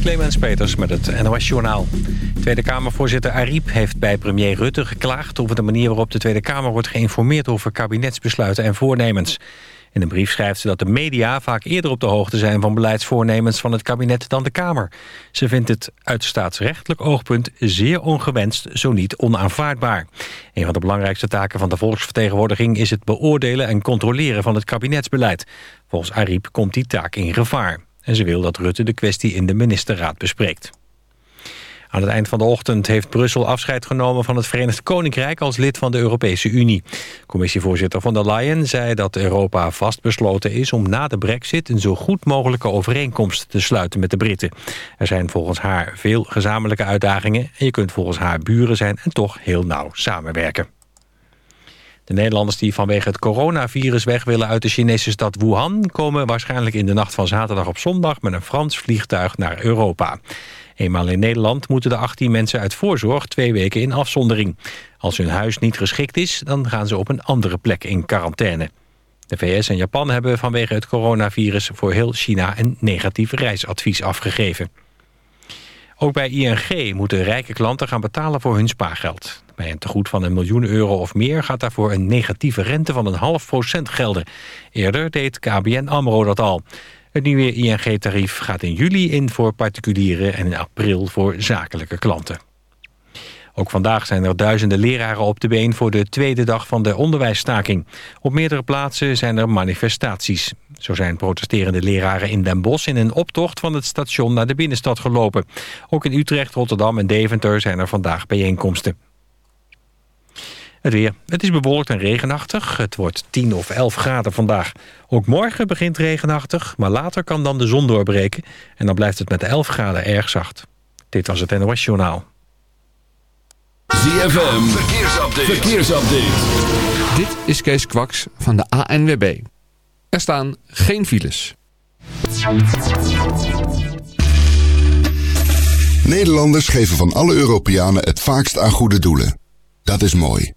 Clemens Peters met het NOS Journaal. Tweede Kamervoorzitter Ariep heeft bij premier Rutte geklaagd... over de manier waarop de Tweede Kamer wordt geïnformeerd... over kabinetsbesluiten en voornemens. In een brief schrijft ze dat de media vaak eerder op de hoogte zijn... van beleidsvoornemens van het kabinet dan de Kamer. Ze vindt het uit staatsrechtelijk oogpunt zeer ongewenst... zo niet onaanvaardbaar. Een van de belangrijkste taken van de volksvertegenwoordiging... is het beoordelen en controleren van het kabinetsbeleid. Volgens Ariep komt die taak in gevaar en ze wil dat Rutte de kwestie in de ministerraad bespreekt. Aan het eind van de ochtend heeft Brussel afscheid genomen van het Verenigd Koninkrijk als lid van de Europese Unie. Commissievoorzitter von der Leyen zei dat Europa vastbesloten is om na de brexit een zo goed mogelijke overeenkomst te sluiten met de Britten. Er zijn volgens haar veel gezamenlijke uitdagingen en je kunt volgens haar buren zijn en toch heel nauw samenwerken. De Nederlanders die vanwege het coronavirus weg willen uit de Chinese stad Wuhan... komen waarschijnlijk in de nacht van zaterdag op zondag met een Frans vliegtuig naar Europa. Eenmaal in Nederland moeten de 18 mensen uit voorzorg twee weken in afzondering. Als hun huis niet geschikt is, dan gaan ze op een andere plek in quarantaine. De VS en Japan hebben vanwege het coronavirus voor heel China een negatief reisadvies afgegeven. Ook bij ING moeten rijke klanten gaan betalen voor hun spaargeld. Bij een tegoed van een miljoen euro of meer gaat daarvoor een negatieve rente van een half procent gelden. Eerder deed KBN AMRO dat al. Het nieuwe ING-tarief gaat in juli in voor particulieren en in april voor zakelijke klanten. Ook vandaag zijn er duizenden leraren op de been voor de tweede dag van de onderwijsstaking. Op meerdere plaatsen zijn er manifestaties. Zo zijn protesterende leraren in Den Bosch in een optocht van het station naar de binnenstad gelopen. Ook in Utrecht, Rotterdam en Deventer zijn er vandaag bijeenkomsten. Het weer. Het is bewolkt en regenachtig. Het wordt 10 of 11 graden vandaag. Ook morgen begint regenachtig, maar later kan dan de zon doorbreken. En dan blijft het met 11 graden erg zacht. Dit was het NOS Journaal. ZFM, verkeersupdate. verkeersupdate. Dit is Kees Kwaks van de ANWB. Er staan geen files. Nederlanders geven van alle Europeanen het vaakst aan goede doelen. Dat is mooi.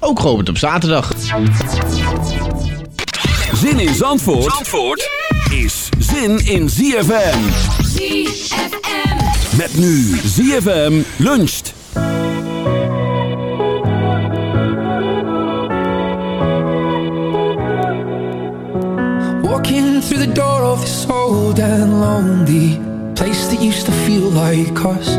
ook geopend op zaterdag. Zin in Zandvoort, Zandvoort is zin in ZFM. ZFM. Met nu ZFM luncht. Walking through the door of this old and lonely place that used to feel like us.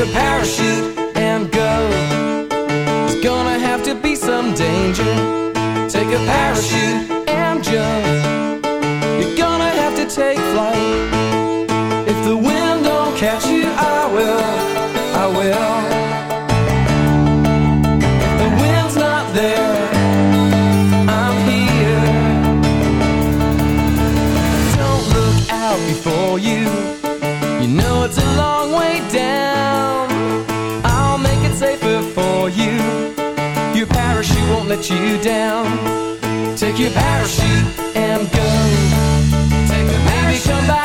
the parachute and go. It's gonna have to be some danger. Take a parachute. let you down. Take your parachute and go. Take a Maybe come back.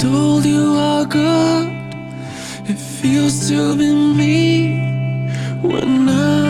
told you how good. It feels to be me when I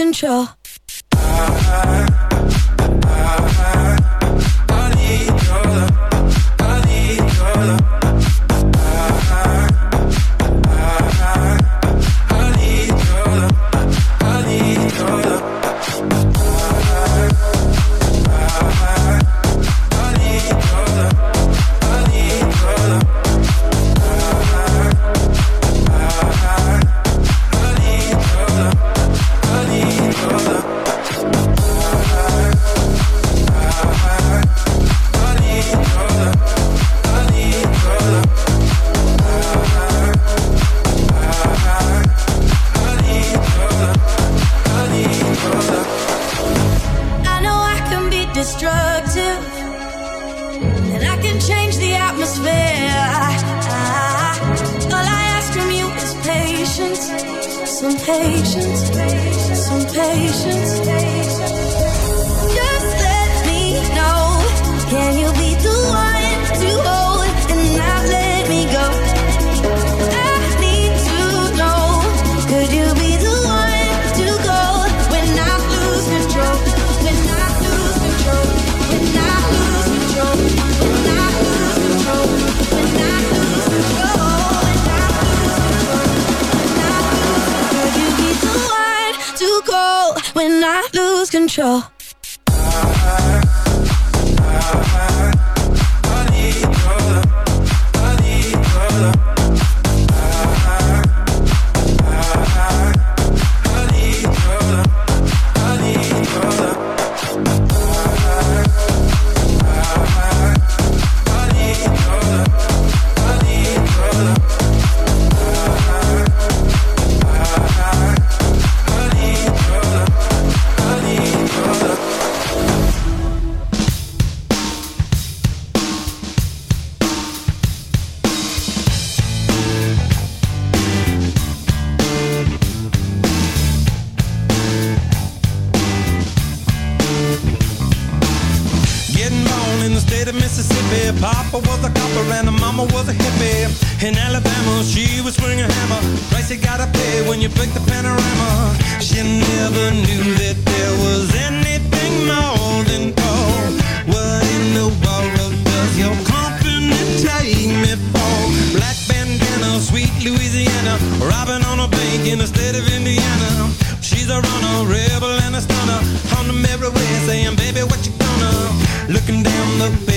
control. destructive, and I can change the atmosphere. All I ask from you is patience, some patience, some patience. control. Louisiana, robbing on a bank in the state of Indiana. She's a runner, rebel and a stunner, on the merry way, saying, baby, what you gonna? Looking down the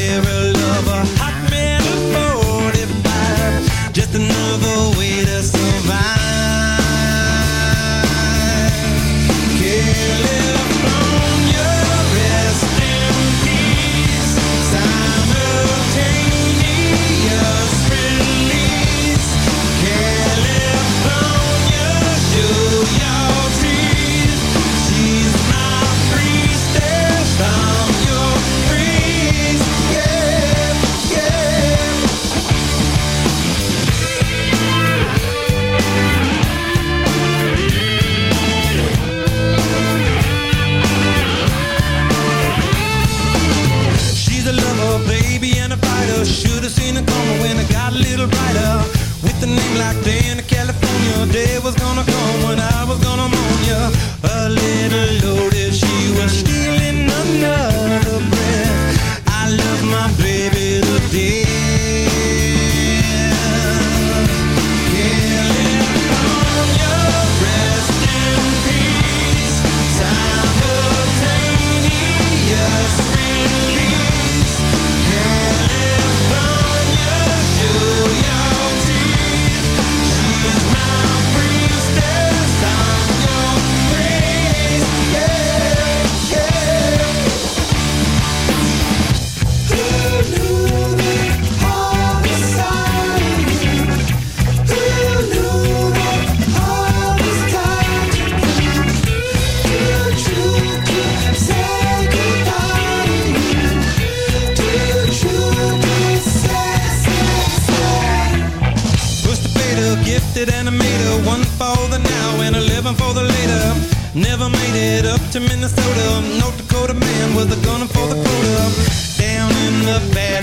up to Minnesota, North Dakota man with a gun for the quota. Down in the bad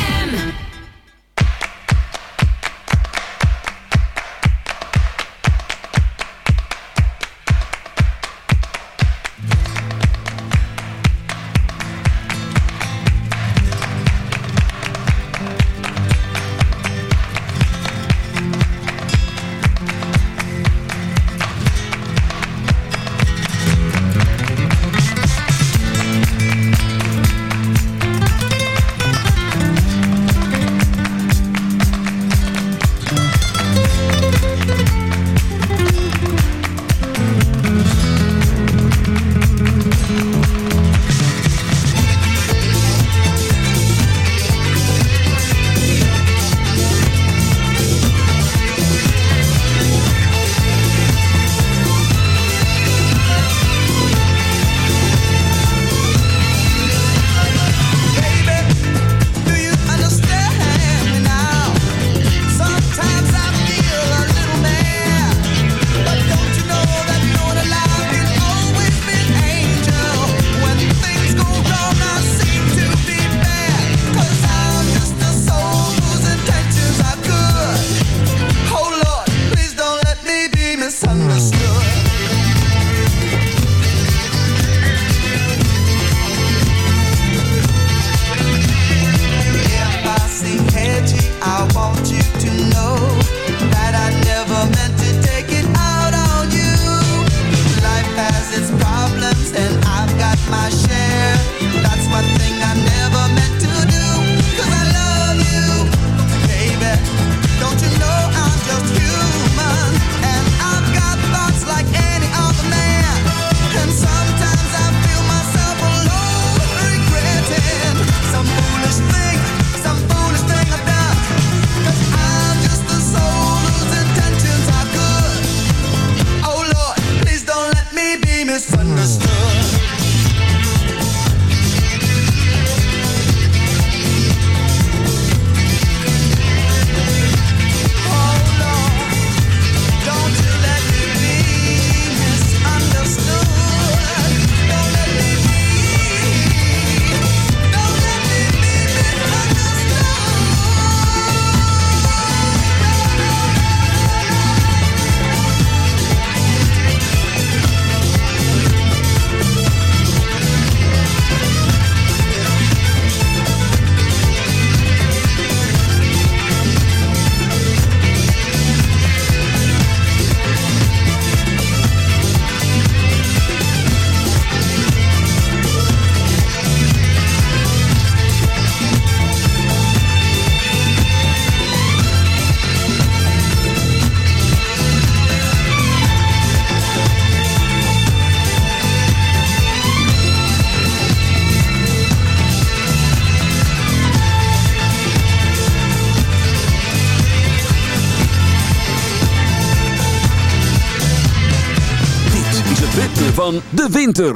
van de winter.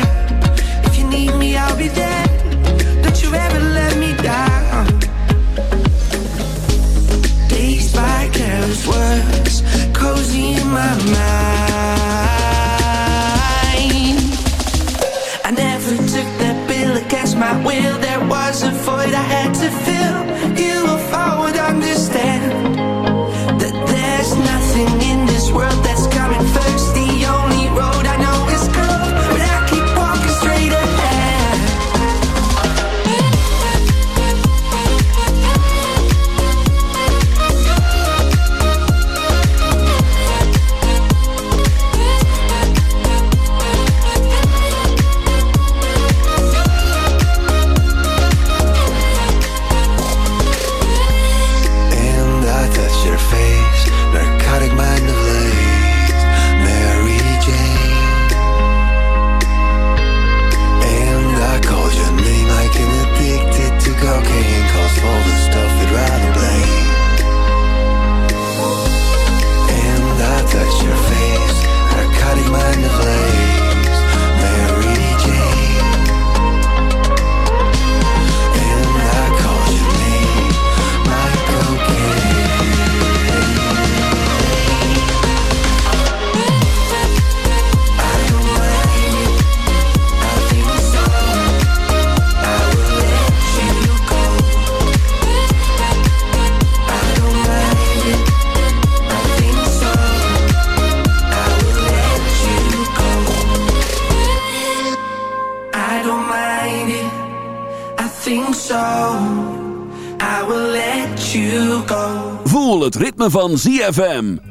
man. van ZFM.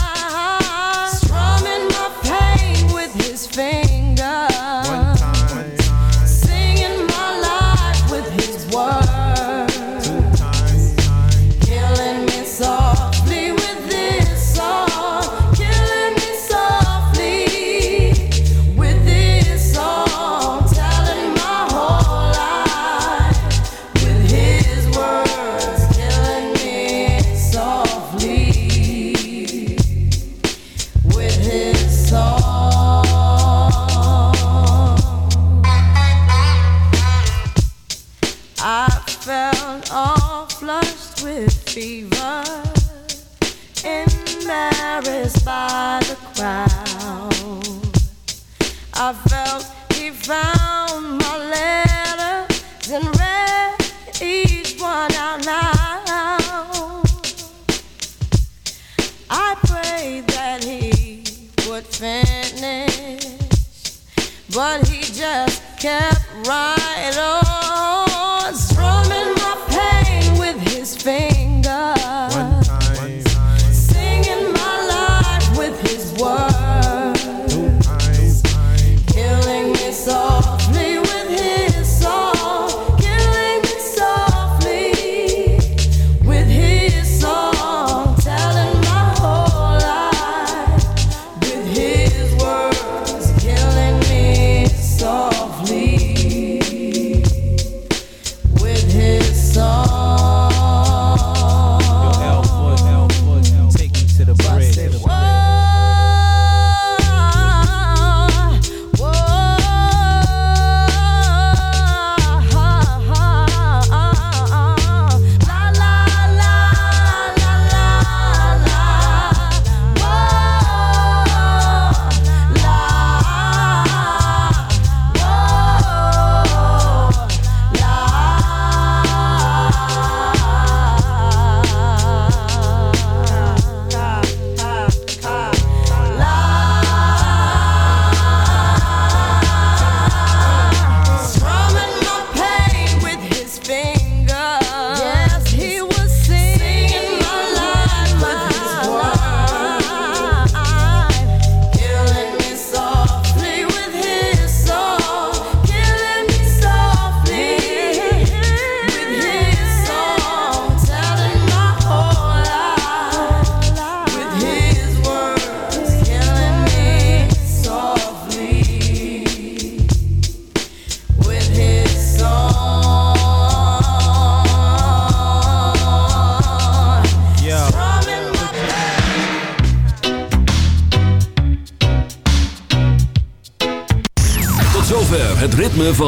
Yeah.